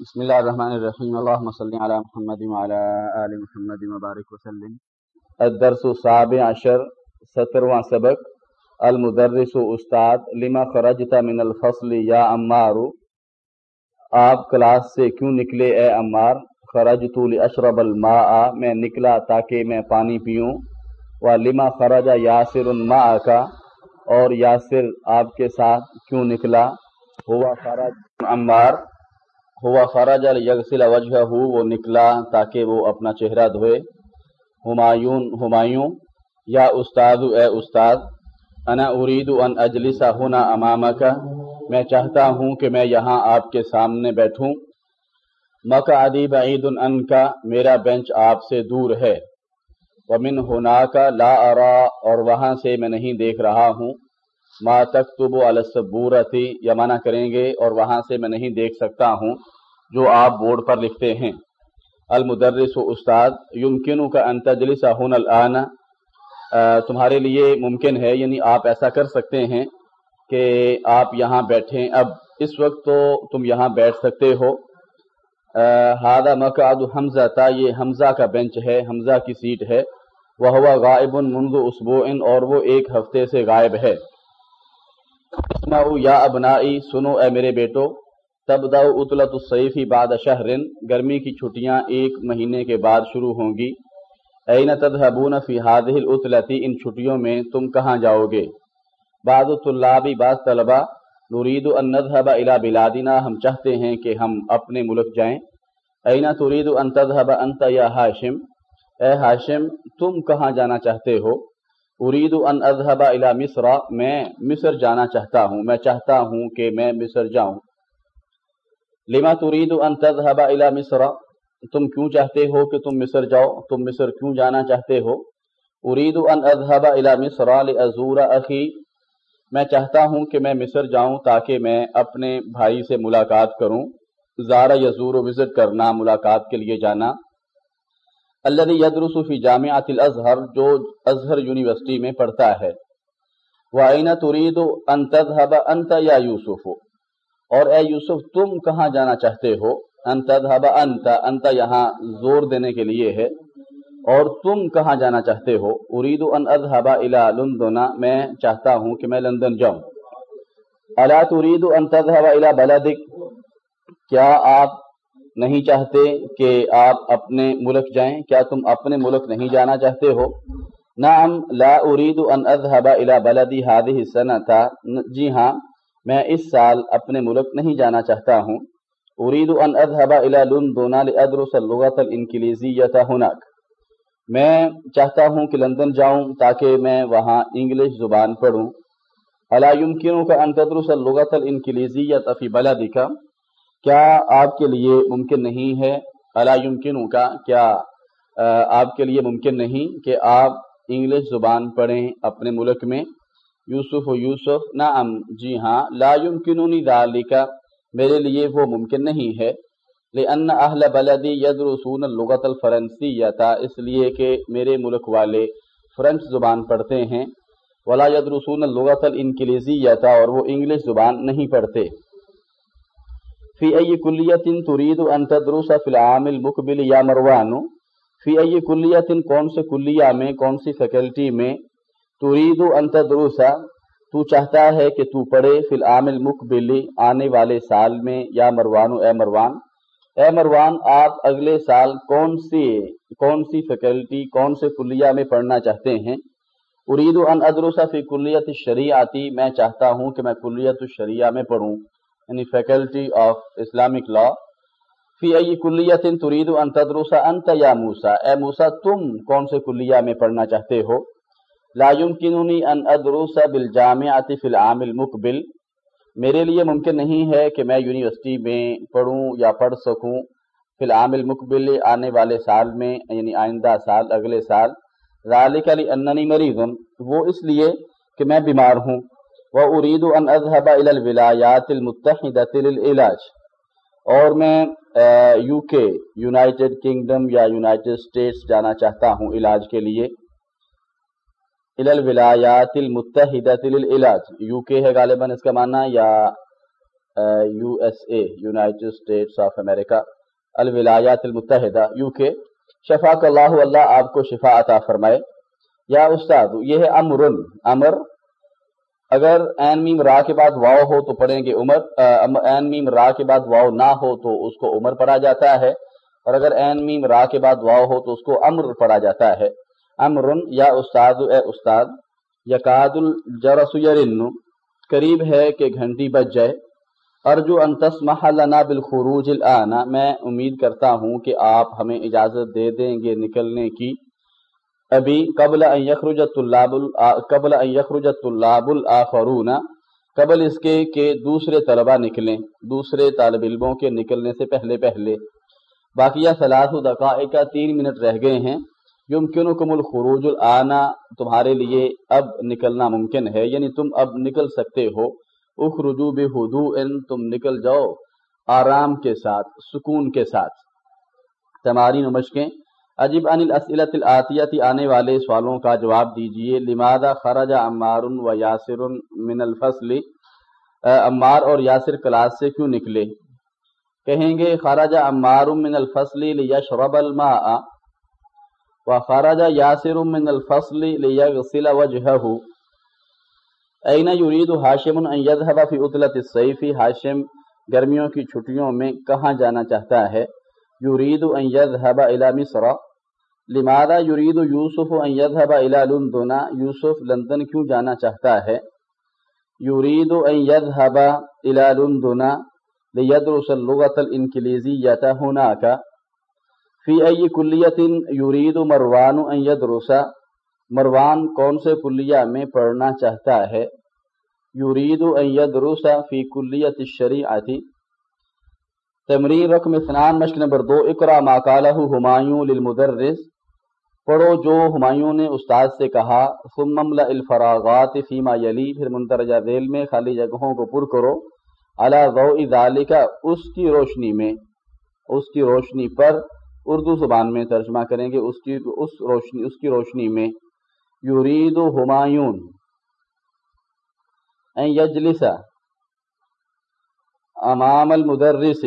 بسم اللہ الرحمن الرحیم۔ اللہم صلی علی محمد وعلی آل محمد مبارک وسلم۔ الدرس السابع عشر، سترواں سبق۔ المدرس استاد، لما خرجت من الفصل یا عمار۔ آپ کلاس سے کیوں نکلے اے عمار؟ خرجت لاشرب الماء، میں نکلا تاکہ میں پانی پیوں۔ و لما خرج یاسر الماء کا اور یاسر آپ کے ساتھ کیوں نکلا؟ ہوا خرج عمار۔ ہوا خراج یغسل وجہ ہو وہ نکلا تاکہ وہ اپنا چہرہ دھوئے۔ ہمایون، ہمایوں، یا استاد، اے استاد، انا ارید ان اجلسا ہونا امامہ کا میں چاہتا ہوں کہ میں یہاں آپ کے سامنے بیٹھوں۔ مکہ ادیب عید ان کا، میرا بینچ آپ سے دور ہے۔ ومن ہونا کا لا ارا، اور وہاں سے میں نہیں دیکھ رہا ہوں۔ ما تکتب الصبورتی یا منع کریں گے اور وہاں سے میں نہیں دیکھ سکتا ہوں، جو آپ بورڈ پر لکھتے ہیں۔ المدرس و استاد یمکن کا انتجلس ہن الان تمہارے لیے ممکن ہے یعنی آپ ایسا کر سکتے ہیں کہ آپ یہاں بیٹھیں۔ اب اس وقت تو تم یہاں بیٹھ سکتے ہو۔ ہادہ مقعد حمزہ، تا یہ حمزہ کا بینچ ہے، حمزہ کی سیٹ ہے۔ وہ ہوا غائب منذ اسبوع، اور وہ ایک ہفتے سے غائب ہے۔ یا ابنائی، سنو اے میرے بیٹو تب اطلت الصیفی بعد شہرن، گرمی کی چھٹیاں ایک مہینے کے بعد شروع ہوں گی۔ این تدہبون فی هذه الاطلتی، ان چھٹیوں میں تم کہاں جاؤ گے؟ بعض الطلابی بعض طلبہ نرید ان نذهب الى بلادنا، ہم چاہتے ہیں کہ ہم اپنے ملک جائیں۔ این ترید ان تذهب انت یا ہاشم؟ اے ہاشم، تم کہاں جانا چاہتے ہو؟ ارید ان اذهب الى مصر. میں مصر جانا چاہتا ہوں. میں چاہتا ہوں کہ میں مصر جاؤں. لما ترید ان تذهب الى مصر؟ تم کیوں چاہتے ہو کہ تم مصر جاؤ؟ تم مصر کیوں جانا چاہتے ہو؟ ارید ان اذهب الى مصر لازور اخي میں چاہتا ہوں کہ میں مصر جاؤں تاکہ میں اپنے بھائی سے ملاقات کروں. زارہ یزور و وزٹ کرنا ملاقات کے لیے جانا. الذي يدرس في جامعة الازهر جو ازہر یونیورسٹی میں پڑھتا ہے۔ وَأَيْنَ تُرِيدُ أَن تَذْهَبَ؟ أَنْتَ يَا يُوسُفُ۔ اور اے یوسف، تم کہاں جانا چاہتے ہو؟ ان تذهب؟ انت انت یہاں زور دینے کے لیے ہے۔ اور تم کہاں جانا چاہتے ہو؟ اريد ان اذهب الى لندن۔ میں چاہتا ہوں کہ میں لندن جاؤں۔ الا تريد ان تذهب الى بلدك؟ کیا آپ نہیں چاہتے کہ آپ اپنے ملک جائیں۔ کیا تم اپنے ملک نہیں جانا چاہتے ہو؟ نعم، لا اريد ان اذهب الى بلدي هذه السنه جی ہاں میں اس سال اپنے ملک نہیں جانا چاہتا ہوں۔ اريد ان اذهب الى لندن لادرس اللغه الانجليزيه هناك۔ میں چاہتا ہوں کہ لندن جاؤں تاکہ میں وہاں انگلش زبان پڑھوں۔ الا يمكنك ان تدرس اللغه الانجليزيه في بلدك؟ کیا آپ کے لیے ممکن نہیں ہے؟ اللہ یمکن کا، کیا آپ کے لیے ممکن نہیں کہ آپ انگلش زبان پڑھیں اپنے ملک میں؟ یوسف و یوسف، نعم جی ہاں لا یمکنونی ذالک، میرے لیے وہ ممکن نہیں ہے۔ لأن اہل بلدی یدرسون اللغت الفرنسیتا اس لیے کہ میرے ملک والے فرنچ زبان پڑھتے ہیں۔ ولا یدرسون اللغت الانکلیزیتا اور وہ انگلش زبان نہیں پڑھتے۔ فی ای کلیت ترید ان تدرس فی العام المقبل یا مروان. فی ای کلیت کون سے کلیہ میں، کون سی فیکلٹی میں ترید ان تدرس؟ تو چاہتا ہے کہ تو پڑھے فی العام المقبل آنے والے سال میں یا مروان، اے مروان. اے مروان، آپ اگلے سال کون سی کون سی فیکلٹی کون سے کلیہ میں پڑھنا چاہتے ہیں؟ ارید ان ادرس فی کلیت الشریعتی، میں چاہتا ہوں کہ میں کلیت الشریعہ میں پڑھوں۔ یعنی فیکلٹی آف اسلامک لا فی ای کلیت ترید ان تدرس انت یا موسا اے موسا تم کون سے کلیہ میں پڑھنا چاہتے ہو؟ لا یمکننی ان ادرس بالجامعۃ فی العام المقبل. میرے لیے ممکن نہیں ہے کہ میں یونیورسٹی میں پڑھوں یا پڑھ سکوں. فی العام المقبل آنے والے سال میں یعنی آئندہ سال، اگلے سال. ذالک لاننی مریض. وہ اس لیے کہ میں بیمار ہوں۔ وہ ارید ان اذهب الى الولایات المتحدہ للعلاج اور میں یو کے یونائٹڈ کنگڈم یا یونائٹڈ اسٹیٹس جانا چاہتا ہوں علاج کے لیے۔ الى الولایات المتحدہ للعلاج۔ یو کے ہے غالباً اس کا معنی، یا U S A united states of America الولایات المتحدہ یو کے شفا اللہ اللہ آپ کو شفا عطا فرمائے۔ یا استاد، یہ ہے امر امر اگر این میم را کے بعد واؤ ہو تو پڑھیں گے عمر این میم را کے بعد واؤ نہ ہو تو اس کو عمر پڑھا جاتا ہے، اور اگر این میم را کے بعد واؤ ہو تو اس کو امر پڑھا جاتا ہے۔ امر یا استاد، اے استاد یقاد الجرس یرن، قریب ہے کہ گھنٹی بج جائے۔ ارجو انتس محلنا بالخروج الان، میں امید کرتا ہوں کہ آپ ہمیں اجازت دے دیں گے نکلنے کی۔ ابھی قبل ان یخرج الطلاب قبل ان یخرج الطلاب الاخرون قبل اس کے کہ دوسرے طلبہ نکلیں، دوسرے طالب علموں کے نکلنے سے پہلے پہلے۔ باقیہ ثلاث دقائق کا تین منٹ رہ گئے ہیں۔ یمکنکم الخروج الآنا تمہارے لیے اب نکلنا ممکن ہے یعنی تم اب نکل سکتے ہو۔ اخرجو بہدوء تم نکل جاؤ آرام کے ساتھ، سکون کے ساتھ۔ تمارین و مشقیں عجیب ان الاسئلت الاتیتی آنے والے سوالوں کا جواب دیجیے، لماذا خرج عمار و یاسر من الفصل؟ عمار اور یاسر کلاس سے کیوں نکلے؟ کہیں گے، خرج عمار من الفصل لیشرب الماء، و خرج یاسر من الفصل لیغسل وجهه این یرید حاشم ان یذهب فی عطلت الصیف حاشم گرمیوں کی چھٹیوں میں کہاں جانا چاہتا ہے؟ یرید ان یذهب الى مصر۔ لماذا یرید یوسف ان یذهب الى لندن؟ یوسف لندن کیوں جانا چاہتا ہے؟ یرید ان یذهب الى لندن لیدرس اللغة الانکلیزیة هناك فی ای کلیت یرید مروان ان یدرس؟ مروان کون سے کلیہ میں پڑھنا چاہتا ہے؟ یرید ان یدرس فی کلیت الشریعة تمرین رقم اثنان، مشق نمبر دو، اقرا ما قالہ ہمایوں للمدرس. پڑھو جو ہمایوں نے استاد سے کہا، ثم الفراغات فیما یلی، پھر منترجہ ذیل میں خالی جگہوں کو پر کرو۔ علا ضوء ذالک، اس کی روشنی میں، اس کی روشنی پر اردو زبان میں ترجمہ کریں گے۔ اس کی، اس روشنی، اس کی روشنی میں یرید ہمایون۔ ان یجلس امام المدرس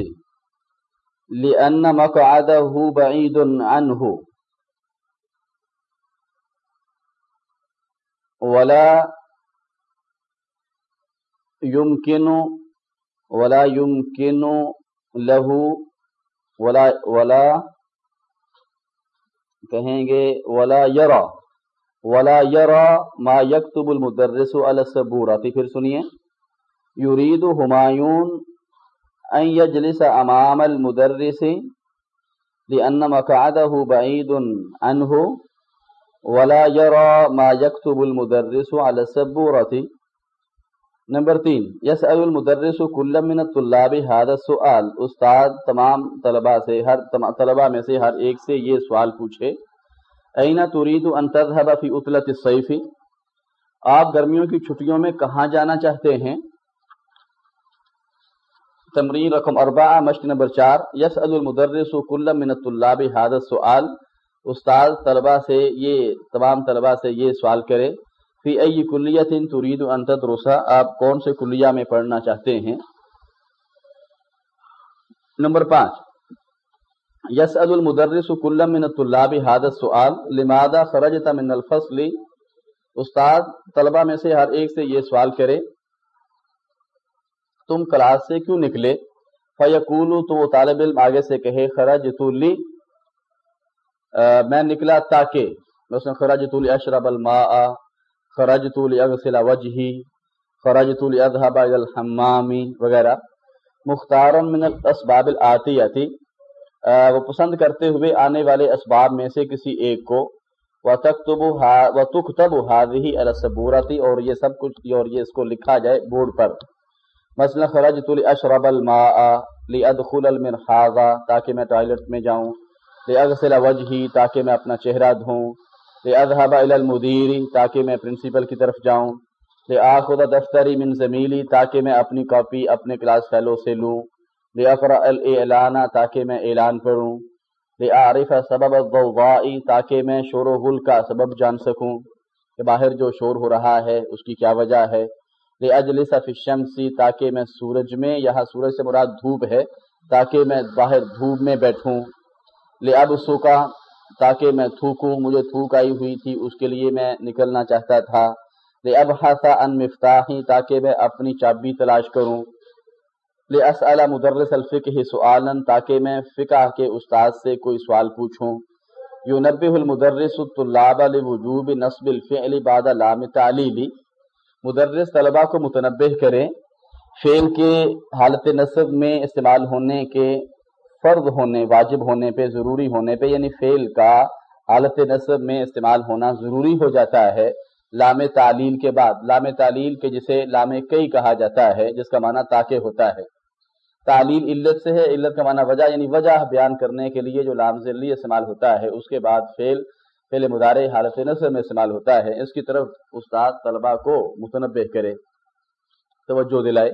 لأن مقعده بعید عنه ولا يمكن ولا يمكن له ولا ولا کہیں گے ولا یرا ولا یرا ما یکتب المدرس علی السبورۃ پھر سنیے. یرید ہمایون ان یجلس امام المدرس لان مقعده بعید عنه ولا يرى ما يكتب المدرس على السبورة. نمبر تین یسأل المدرس کل من الطلاب هذا السؤال. استاد، تمام طلباء سے، ہر طلباء میں سے ہر ایک سے یہ سوال پوچھے اینا تريد ان تذهب في عطلة الصيف؟ آپ گرمیوں کی چھٹیوں میں کہاں جانا چاہتے ہیں؟ تمرین رقم اربعہ، مشق نمبر چار یسأل المدرس کل من الطلاب هذا السؤال. استاد طلبہ سے یہ تمام طلبہ سے یہ سوال کرے، فی ای کلیت ترید ان تدرسا آپ کون سے کلیہ میں پڑھنا چاہتے ہیں؟ نمبر پانچ، یسأل المدرس کل من الطلاب هذا السؤال، لماذا خرجت من الفصل؟ استاد طلبہ میں سے ہر ایک سے یہ سوال کرے، تم کلاس سے کیوں نکلے؟ فیقولو تو وہ طالب علم آگے سے کہے، خرجت لی میں نکلا تاکہ مثلا خراج طول اشرب الماء خراج طول وجہی خراج طول الى الحمام وغیرہ۔ مختار من الاسباب الاتیتی وہ پسند کرتے ہوئے آنے والے اسباب میں سے کسی ایک کو۔ وتكتب وتكتب هذه على السبورة۔ اور یہ سب کچھ، اور یہ اس کو لکھا جائے بورڈ پر۔ مثلا خرجت لاشرب الماء لادخل المرحاض تاکہ میں ٹوائلٹ میں جاؤں۔ اغسل وجہی تاکہ میں اپنا چہرہ دھوں اذهب الى المدیر تاکہ میں پرنسپل کی طرف جاؤں۔ آخذ دفتری من زمیلی تاکہ میں اپنی کاپی اپنے کلاس فیلو سے لوں۔ لأقرأ الاعلان تاکہ میں اعلان پڑھوں لأعرف سبب الضوضاء، تاکہ میں شور و غل کا سبب جان سکوں۔ کہ باہر جو شور ہو رہا ہے، اس کی کیا وجہ ہے؟ اجلس فی الشمسی تاکہ میں سورج میں، یہاں سورج سے مراد دھوپ ہے، تاکہ میں باہر دھوپ میں بیٹھوں۔ لے اب سوکا تاکہ میں تھوکوں، مجھے تھوک آئی ہوئی تھی، اس کے لیے میں نکلنا چاہتا تھا۔ لے اب ہاسا ان مفتاحی تاکہ میں اپنی چابی تلاش کروں۔ لے اسألہ مدرس الفقہ سؤالا تاکہ میں فقہ کے استاد سے کوئی سوال پوچھوں۔ یونبہ المدرس الطلاب لوجوب نصب الفعل بعد لام تعلیلی مدرس طلبہ کو متنبع کریں۔ فعل کے حالت نصب میں استعمال ہونے کے فرض ہونے، واجب ہونے پہ، ضروری ہونے پہ یعنی فعل کا حالت نصب میں استعمال ہونا ضروری ہو جاتا ہے لام تعلیل کے بعد۔ لام تعلیل کے جسے لام کئی کہا جاتا ہے، جس کا معنی تاکہ ہوتا ہے۔ تعلیل علت سے ہے، علت کا معنی وجہ یعنی وجہ بیان کرنے کے لیے جو لام ذلی استعمال ہوتا ہے، اس کے بعد فعل فعل مدارے حالت نصب میں استعمال ہوتا ہے۔ اس کی طرف استاد طلبہ کو متنبع کرے۔ توجہ دلائے۔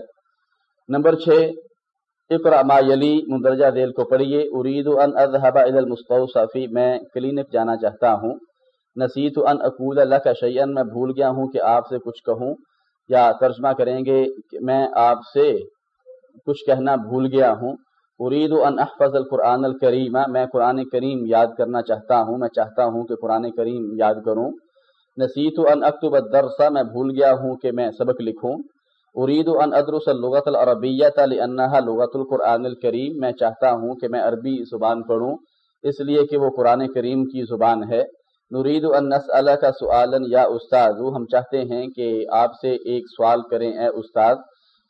نمبر چھ اقرا ما یلی، مندرجہ ذیل کو پڑھیے۔ ارید ان اذهب الى المستوصفی، میں کلینک جانا چاہتا ہوں۔ نسیت ان اقول لك شيئا میں بھول گیا ہوں کہ آپ سے کچھ کہوں یا ترجمہ کریں گے کہ میں آپ سے کچھ کہنا بھول گیا ہوں۔ ارید ان احفظ القرآن الکریم، میں قرآن کریم یاد کرنا چاہتا ہوں۔ میں چاہتا ہوں کہ قرآن کریم یاد کروں۔ نسیت ان اکتب الدرسہ میں بھول گیا ہوں کہ میں سبق لکھوں۔ ارید ان ادرس اللغت العربیت لانها لغت القرآن الکریم میں چاہتا ہوں کہ میں عربی زبان پڑھوں، اس لیے کہ وہ قرآن کریم کی زبان ہے۔ نرید ان نسألک سؤالا یا استاد ہم چاہتے ہیں کہ آپ سے ایک سوال کریں، اے استاد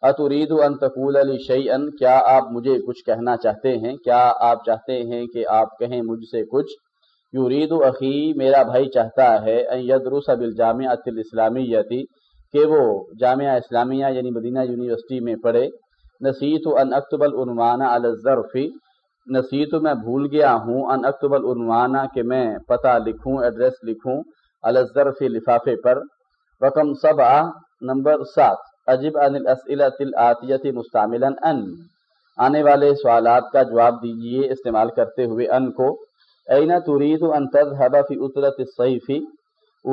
اترید ان تقول علی شیئن کیا آپ مجھے کچھ کہنا چاہتے ہیں؟ کیا آپ چاہتے ہیں کہ آپ کہیں مجھ سے کچھ؟ یورید اخی میرا بھائی چاہتا ہے ان یدرس بالجامعۃ الاسلامیتی کہ وہ جامعہ اسلامیہ یعنی مدینہ یونیورسٹی میں پڑھے نصیت ان اکتب العنوان علی الظرف نصیت میں بھول گیا ہوں ان اکتب العنوان کہ میں پتہ لکھوں، ایڈریس لکھوں علی الظرف لفافے پر۔ رقم سبع نمبر سات، عجب ان الاسئلۃ الاتیت مستعملا ان۔ آنے والے سوالات کا جواب دیجیے استعمال کرتے ہوئے ان کو۔ این تريد ان تذهب في عطلة الصيف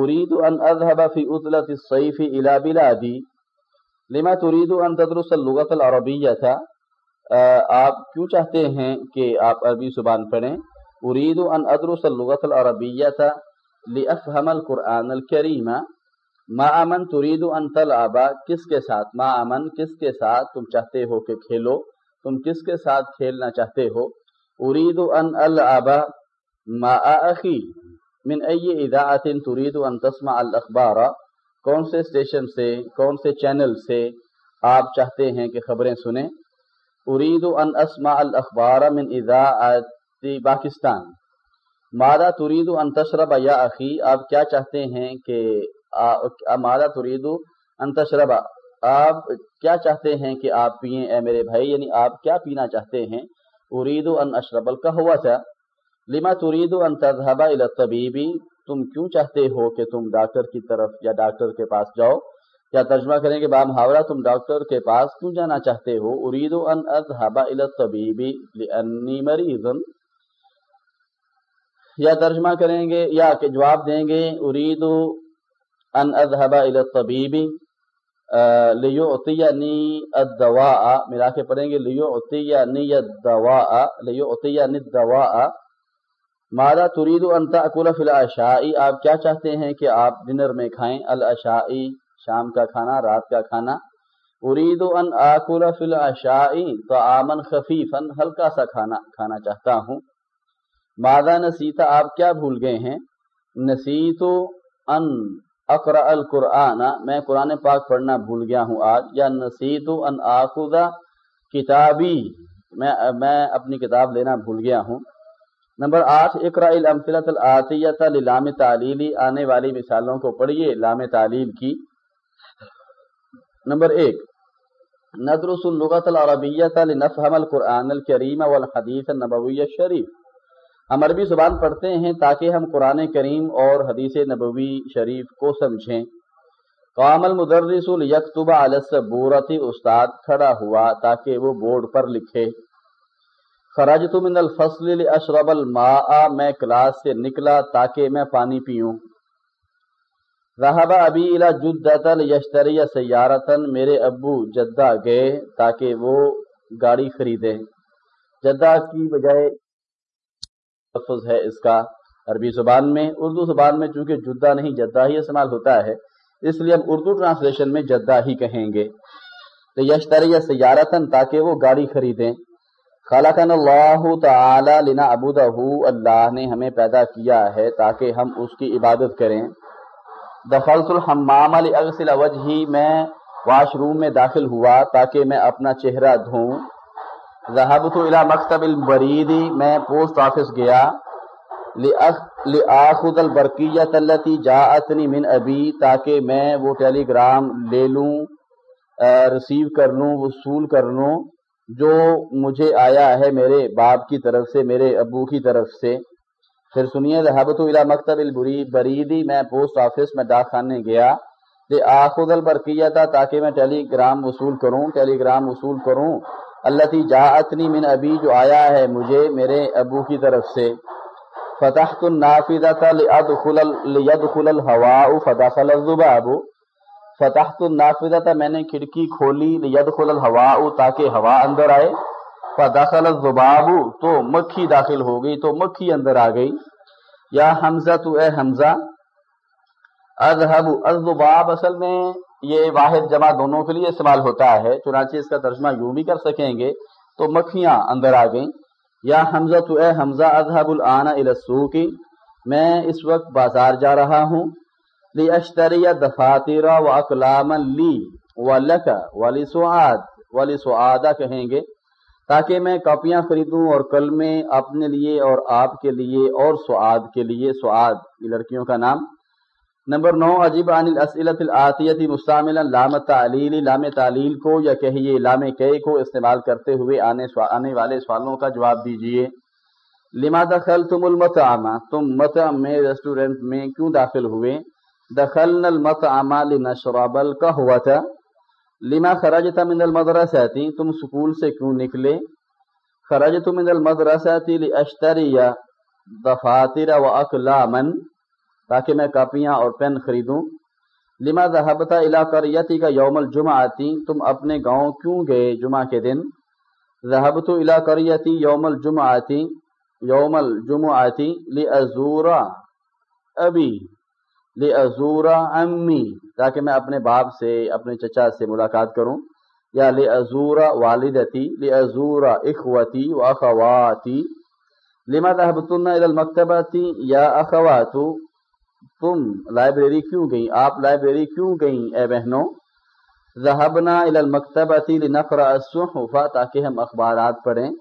اريد ان اذهب في عطلة الصيف الى بلادي. لما تريد ان تدرس اللغة العربية؟ آپ کیوں چاہتے ہیں کہ آپ عربی زبان پڑھیں؟ اريد ان ادرس اللغة العربية لافهم القرآن الكريم. ما امن ترید ان تلعبا کس کے ساتھ؟ ما امن کس کے ساتھ؟ تم چاہتے ہو کہ کھیلو؟ تم کس کے ساتھ کھیلنا چاہتے ہو؟ ارید ان العبا ما اخی من ای اذاعت ترید ان تسمع الاخبار، کون سے اسٹیشن سے، کون سے چینل سے آپ چاہتے ہیں کہ خبریں سنیں؟ ارید ان اسمع الاخبار من اذاعت پاکستان۔ ماذا ترید ان تشرب یا اخی؟ آپ کیا چاہتے ہیں کہ مالا ترید انتشربا آپ کیا چاہتے ہیں کہ آپ پئیں اے میرے بھائی یعنی آپ کیا پینا چاہتے ہیں؟ ارید ان اشرب القہوہ۔ تھا لما ترید ان تذهب الى الطبیبی تم کیوں چاہتے ہو کہ تم ڈاکٹر کی طرف یا ڈاکٹر کے پاس جاؤ؟ یا ترجمہ کریں کہ با محاورہ تم ڈاکٹر کے پاس کیوں جانا چاہتے ہو؟ ارید ان اذهب الى الطبیبی لانی مریض یا ترجمہ کریں گے یا کہ جواب دیں گے ارید ان اذهب الى الطبيب ليعطيني الدواء. ملا کے پڑھیں گے، ليعطيني الدواء ليعطيني الدواء. ماذا تريد ان تاكل في العشاء؟ آپ کیا چاہتے ہیں کہ آپ ڈنر میں کھائیں؟ العشاء، شام کا کھانا، رات کا کھانا۔ اريد ان اكل في العشاء، طعاما خفيفا، ہلکا سا کھانا کھانا چاہتا ہوں۔ ماذا نسیتا آپ کیا بھول گئے ہیں؟ نسیت ان اقرا القرآن۔ میں قرآن پاک پڑھنا بھول گیا ہوں آج۔ یا نصیت ان آخذہ کتابی۔ میں میں اپنی کتاب لینا بھول گیا ہوں۔ نمبر آٹھ اقرا الامثلۃ العطیت لام تعلیلی آنے والی مثالوں کو پڑھیے لام تعلیل کی۔ نمبر ایک، ندرس اللغت العربیت لنفهم القرآن الکریم والحدیث النبوی الشریف ہم عربی زبان پڑھتے ہیں تاکہ ہم قرآن کریم اور حدیث نبوی شریف کو سمجھیں۔ قام المدرس الیکتب علی السبورت استاد کھڑا ہوا تاکہ وہ بورڈ پر لکھے۔ خرجت من الفصل لاشرب الماء، میں کلاس سے نکلا تاکہ میں پانی پیوں۔ رہبا ابی الا جدتن یشتری سیارتن میرے ابو جدہ گئے تاکہ وہ گاڑی خریدے۔ جدہ کی بجائے لفظ ہے اس کا۔ عربی زبان میں، اردو زبان میں، چونکہ جدہ نہیں، جدہ ہی استعمال ہوتا ہے، اس لیے ہم اردو ٹرانسلیشن میں جدہ ہی کہیں گے۔ تو یشتری یا سیارتن تاکہ وہ گاڑی خریدیں۔ خالقن اللہ تعالی لنا ابودہ اللہ نے ہمیں پیدا کیا ہے تاکہ ہم اس کی عبادت کریں۔ دخلت الحمام اغسل وجہی میں واش روم میں داخل ہوا تاکہ میں اپنا چہرہ دھوں ذہبت الى مکتب البریدی میں پوسٹ آفس گیا۔ لآخذ البرقیت التي جاءتنی من ابی، تاکہ میں وہ ٹیلی گرام لے لوں ریسیو کر لوں، وصول کر لوں۔ جو مجھے آیا ہے میرے باپ کی طرف سے، میرے ابو کی طرف سے۔ پھر سنیے ذہبت الى مکتب البریدی میں پوسٹ آفس میں ڈاک خانے گیا۔ آخذ البرقیت تاکہ میں ٹیلی گرام وصول کروں ٹیلی گرام وصول کروں۔ اللہ تی جاعتنی من ابی، جو آیا ہے مجھے میرے ابو کی طرف سے۔ فتحت النافذۃ لادخل ليدخل الهواء، فدخل الذباب۔ فتحت النافذۃ میں نے کھڑکی کھولی، ليدخل الهواء، تاکہ ہوا اندر آئے۔ فدخل الذباب تو مکھی داخل ہو گئی، تو مکھی اندر آ گئی۔ یا حمزہ، تو اے حمزہ، اذهب الذباب اصل میں یہ واحد جمع دونوں کے لیے استعمال ہوتا ہے، چنانچہ اس کا ترجمہ یوں بھی کر سکیں گے۔ تو مکھیاں اندر آ گئیں۔ یا حمزہ، تو اے حمزہ، اذهب الان الى السوق، میں اس وقت بازار جا رہا ہوں۔ لی اشتری دفاتر و اقلام لی ولک ولی سعاد کہیں گے تاکہ میں کاپیاں خریدوں اور کلمے اپنے لیے اور آپ کے لیے اور سعاد کے لیے سعاد یہ لڑکیوں کا نام۔ نمبر نو عجیب عن الاسئلت الاتیتی مستعملا لام تعلیل لام تعلیل کو یا کہیے لام کئی کو استعمال کرتے ہوئے آنے, آنے والے سوالوں کا جواب دیجیے۔ لما دخلتم المطعم؟ تم مطعم میں ریسٹورنٹ میں کیوں داخل ہوئے؟ دخلنا المطعم لنشرب القهوة. لما خرجت من المدرسة؟ تم سکول سے کیوں نکلے؟ خرجت من المدرسة لاشتری دفاتر واقلاما تاکہ میں کاپیاں اور پین خریدوں. لما ذہبتا الا قریتی کا یوم آتی تم اپنے گاؤں کیوں گئے جمعہ کے دن؟ ذہبت الا قریتی یوم الجمعہ آتی یوم الجمعہ آتی لازورا ابی امی تاکہ میں اپنے باپ سے، اپنے چچا سے ملاقات کروں۔ یا لازورا والدتی لازورا اخوتی واخواتی لما ذهبتن الى المكتبه یا اخواتو، تم لائبریری کیوں گئی آپ لائبریری کیوں گئیں اے بہنوں؟ ذہبنا الى المکتبۃ لنقرا الصحف تاکہ ہم اخبارات پڑھیں۔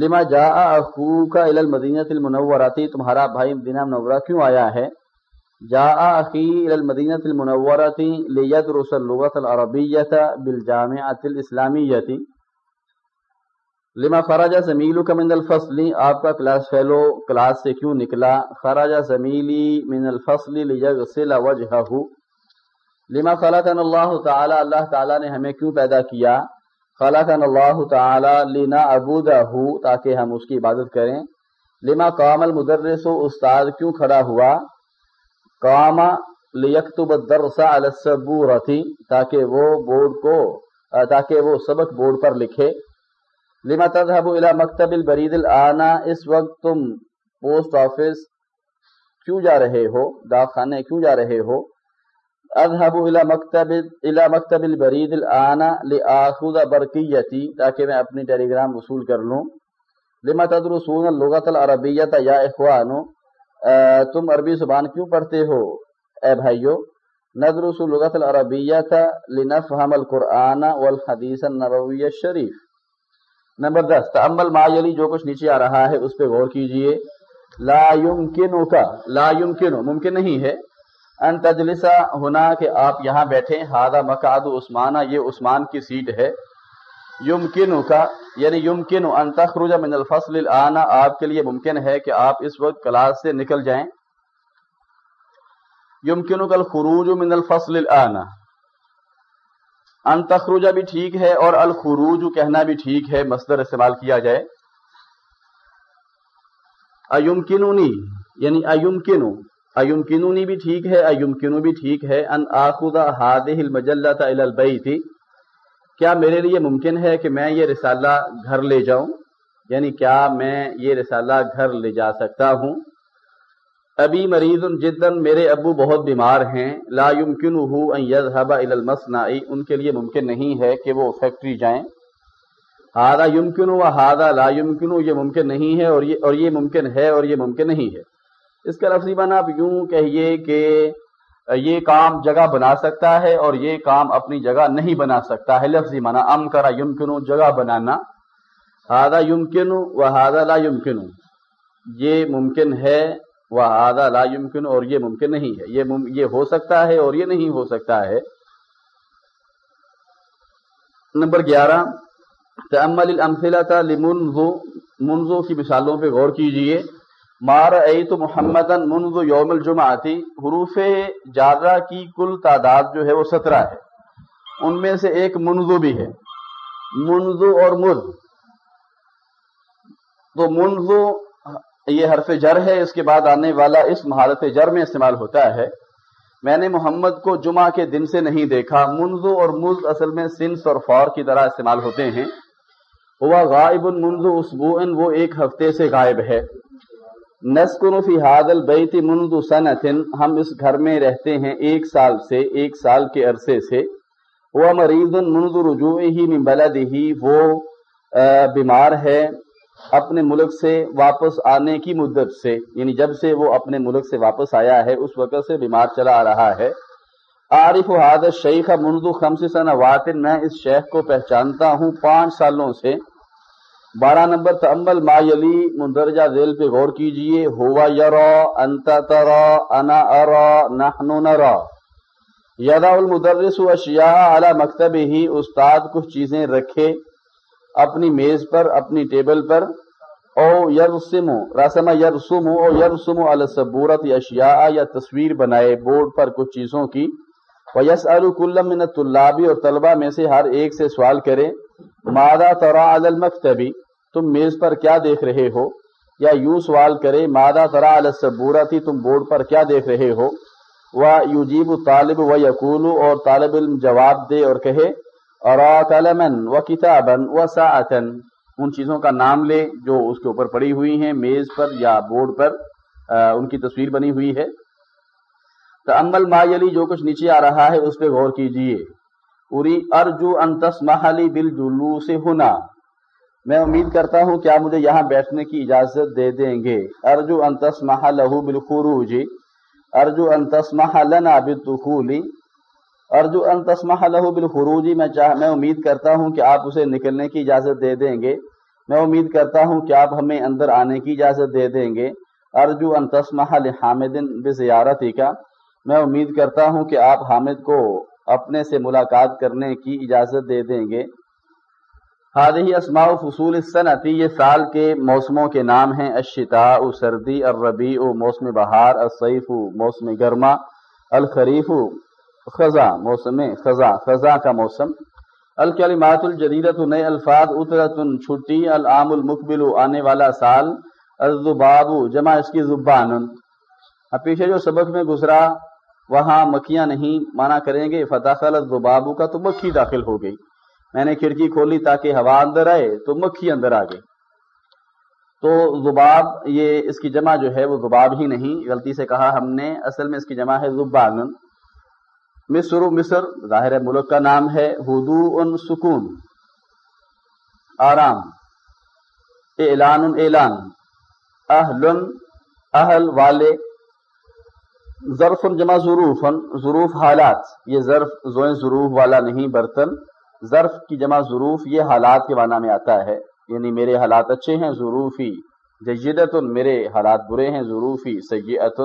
لما جاء اخوک الى المدینہ المنورۃ تمہارا بھائی مدینہ منورہ کیوں آیا ہے؟ جاء اخی الى المدینہ المنورۃ لیدرس اللغۃ العربیہ بالجامعۃ الاسلامیہ لما خراجہ زمیلو کا من الفصل؟ آپ کا کلاس فیلو کلاس سے کیوں نکلا؟ خراجہ زمیلی من الفصل لیغسل وجہہ لما خلقنا اللہ تعالی اللہ تعالی نے ہمیں کیوں پیدا کیا؟ خلقنا اللہ تعالی لنا عبودہ تاکہ ہم اس کی عبادت کریں. لما قام المدرس، استاد کیوں کھڑا ہوا؟ قام لیکتب الدرس علی السبورتی تاکہ وہ بورڈ کو تاکہ وہ سبق بورڈ پر لکھے۔ لما تذهب الى مکتب البرید الانا اس وقت تم پوسٹ آفس کیوں جا رہے ہو؟ ڈاک خانے کیوں جا رہے ہو؟ اذهب الى مکتب الى مکتب البرید الانا لاخذ برقیتی، تاکہ میں اپنی ٹیلی گرام وصول کر لوں۔ لما تدرسون اللغت العربیت یا اخوانو تم عربی زبان کیوں پڑھتے ہو؟ اے بھائیو ندرس اللغت العربیت لنفهم القرآن والحدیث النبوی الشریف۔ نمبر دس تمل ما یلی، جو کچھ نیچے آ رہا ہے، اس پہ غور کیجیے۔ لا یمکنو کا لا یمکنو ممکن نہیں ہے۔ ان تجلسا ہونا کہ آپ یہاں بیٹھے ہادہ مقاد عثمانہ، یہ عثمان کی سیٹ ہے۔ یمکنو کا یعنی یمکنو ان تخرج من الفصل الان، آپ کے لیے ممکن ہے کہ آپ اس وقت کلاس سے نکل جائیں۔ یمکنو کل خروج من الفصل الان۔ ان تخروجہ بھی ٹھیک ہے اور الخروج کہنا بھی ٹھیک ہے، مصدر استعمال کیا جائے۔ ایمکنونی یعنی ایمکنو ایمکنونی بھی ٹھیک ہے ایمکنو بھی ٹھیک ہے۔ ان آخذ هذه المجلۃ الى البیت کیا میرے لیے ممکن ہے کہ میں یہ رسالہ گھر لے جاؤں؟ یعنی کیا میں یہ رسالہ گھر لے جا سکتا ہوں؟ ابھی مریض جدن میرے ابو بہت بیمار ہیں، لا يمكنه ان يذهب الى المصنع، ان کے لیے ممکن نہیں ہے کہ وہ فیکٹری جائیں۔ ہادہ یمکن و ہادہ لا یمکن، یہ ممکن نہیں ہے اور یہ اور یہ ممکن ہے اور یہ ممکن نہیں ہے۔ اس کا لفظی معنی آپ یوں کہیے کہ یہ کام جگہ بنا سکتا ہے اور یہ کام اپنی جگہ نہیں بنا سکتا ہے۔ لفظی معنی ام کرا یمکن جگہ بنانا۔ ہادہ یمکن و ہادہ لا یمکن یہ ممکن ہے وہ ہادہ لا یمکن اور یہ ممکن نہیں ہے۔ یہ مم... یہ ہو سکتا ہے اور یہ نہیں ہو سکتا ہے۔ نمبر گیارہ۔ تمل الامثلۃ لمنذ، منذ کی مثالوں پہ غور کیجیے۔ مار ای تو محمد منذ یوم الجمعہ حروف جارہ کی کل تعداد جو ہے وہ سترہ ہے۔ ان میں سے ایک منذ بھی ہے۔ منذ اور مذ۔ تو منذ یہ حرف جر ہے، اس کے بعد آنے والا اس مہارت جر میں استعمال ہوتا ہے۔ میں نے محمد کو جمعہ کے دن سے نہیں دیکھا۔ منذ اور مز اصل میں سنس اور فور کی طرح استعمال ہوتے ہیں۔ ہوا غائب منذ اسبوع وہ ایک ہفتے سے غائب ہے۔ نسکن فی حاد البیت منذ سنت ہم اس گھر میں رہتے ہیں ایک سال سے، ایک سال کے عرصے سے۔ وہ مریض منذ رجوع من بلد وہ بیمار ہے اپنے ملک سے واپس آنے کی مدت سے۔ یعنی جب سے وہ اپنے ملک سے واپس آیا ہے، اس وقت سے بیمار چلا آ رہا ہے۔ عارف حاد شیخ منذ خمس سنوات، میں اس شیخ کو پہچانتا ہوں پانچ سالوں سے۔ بارہ نمبر تمل ما یلی مندرجہ ذیل پہ غور کیجیے، ہوا یرا، انت ترا، انا ارا، نحن نرا۔ یدا المدرس اشیاء علی مکتب ہی استاد کچھ چیزیں رکھے اپنی میز پر، اپنی ٹیبل پر۔ او یرسم رسم یرسم او یرسم علی السبورت اشیاء یا تصویر بنائے بورڈ پر کچھ چیزوں کی۔ ویسأل کل من الطلاب اور طلبہ میں سے ہر ایک سے سوال کرے۔ مادہ ترا علی المکتبی تم میز پر کیا دیکھ رہے ہو؟ یا یوں سوال کرے مادہ ترا علی السبورتی تم بورڈ پر کیا دیکھ رہے ہو؟ و یجیب طالب و یقول اور طالب علم جواب دے اور کہے ارا قلمن و کتابن و ساعتن۔ ان چیزوں کا نام لے جو اس کے اوپر پڑی ہوئی ہیں، میز پر یا بورڈ پر ان کی تصویر بنی ہوئی ہے۔ تو امل مایلی جو کچھ نیچے آ رہا ہے، اس پہ غور کیجیے۔ اری ارجو انتس محلی بل جلو سے ہونا میں امید کرتا ہوں کیا مجھے یہاں بیٹھنے کی اجازت دے دیں گے۔ ارجو انتس محل بالخروجی ارجو انتس محلنا بالدخولی ارجو انتس محل بالخروجی میں چاہ میں امید کرتا ہوں کہ آپ اسے نکلنے کی اجازت دے دیں گے۔ میں امید کرتا ہوں کہ آپ ہمیں اندر آنے کی اجازت دے دیں گے۔ ارجو انتس محل حامد بزیارتی کا۔ میں امید کرتا ہوں کہ آپ حامد کو اپنے سے ملاقات کرنے کی اجازت دے دیں گے۔ حادی اسماء فصول السنتی یہ سال کے موسموں کے نام ہیں۔ الشتاء سردی الربیع، موسم بہار، الصیف، موسم گرما، الخریف، خزاں، موسم خزاں خزاں کا موسم۔ الکلمات الجدیدت نئے الفاظ اترت چھٹی، العام المقبل، آنے والا سال۔ الزباب جمع اس کی زبان۔ پیچھے جو سبق میں گزرا وہاں مکھیاں نہیں مانا کریں گے۔ فتح الزبابو کا تو مکھی داخل ہو گئی۔ میں نے کھڑکی کھولی تاکہ ہوا اندر آئے تو مکھی اندر آ گئی۔ تو زباب یہ اس کی جمع جو ہے وہ زباب ہی نہیں۔ غلطی سے کہا ہم نے، اصل میں اس کی جمع ہے زبان مصر مصر، ظاہر ملک کا نام ہے۔ ہدو ان سکون، آرام۔ اعلان اعلان۔ اہل اہل والے ظرف جمع ظروف ظروف حالات، یہ ظرف زوئیں ظروف والا نہیں، برتن، ظرف کی جمع ظروف یہ حالات کے معنی میں آتا ہے یعنی میرے حالات اچھے ہیں، ظروفی جیدت میرے حالات برے ہیں، ظروفی سیئت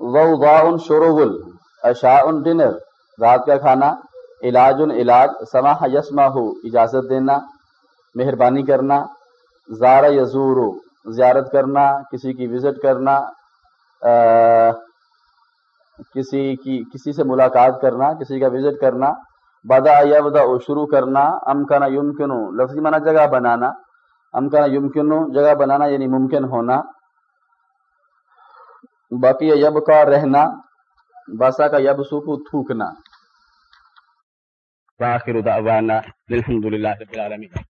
وضاء شروغل اشاء ڈنر، رات کا کھانا علاج علاج، سماح یسما ہو اجازت دینا، مہربانی کرنا زارہ یزور زیارت کرنا، کسی کی وزٹ کرنا کسی کی، کسی سے ملاقات کرنا، کسی کا وزٹ کرنا، بدا یا بدا شروع کرنا امکانہ یمکنو، لفظی معنی جگہ بنانا امکانہ یمکنو جگہ بنانا یعنی ممکن ہونا، باقی یب کا رہنا، باسا کا یب سوکو تھوکنا دعوانا الحمد للہ رب العالمین۔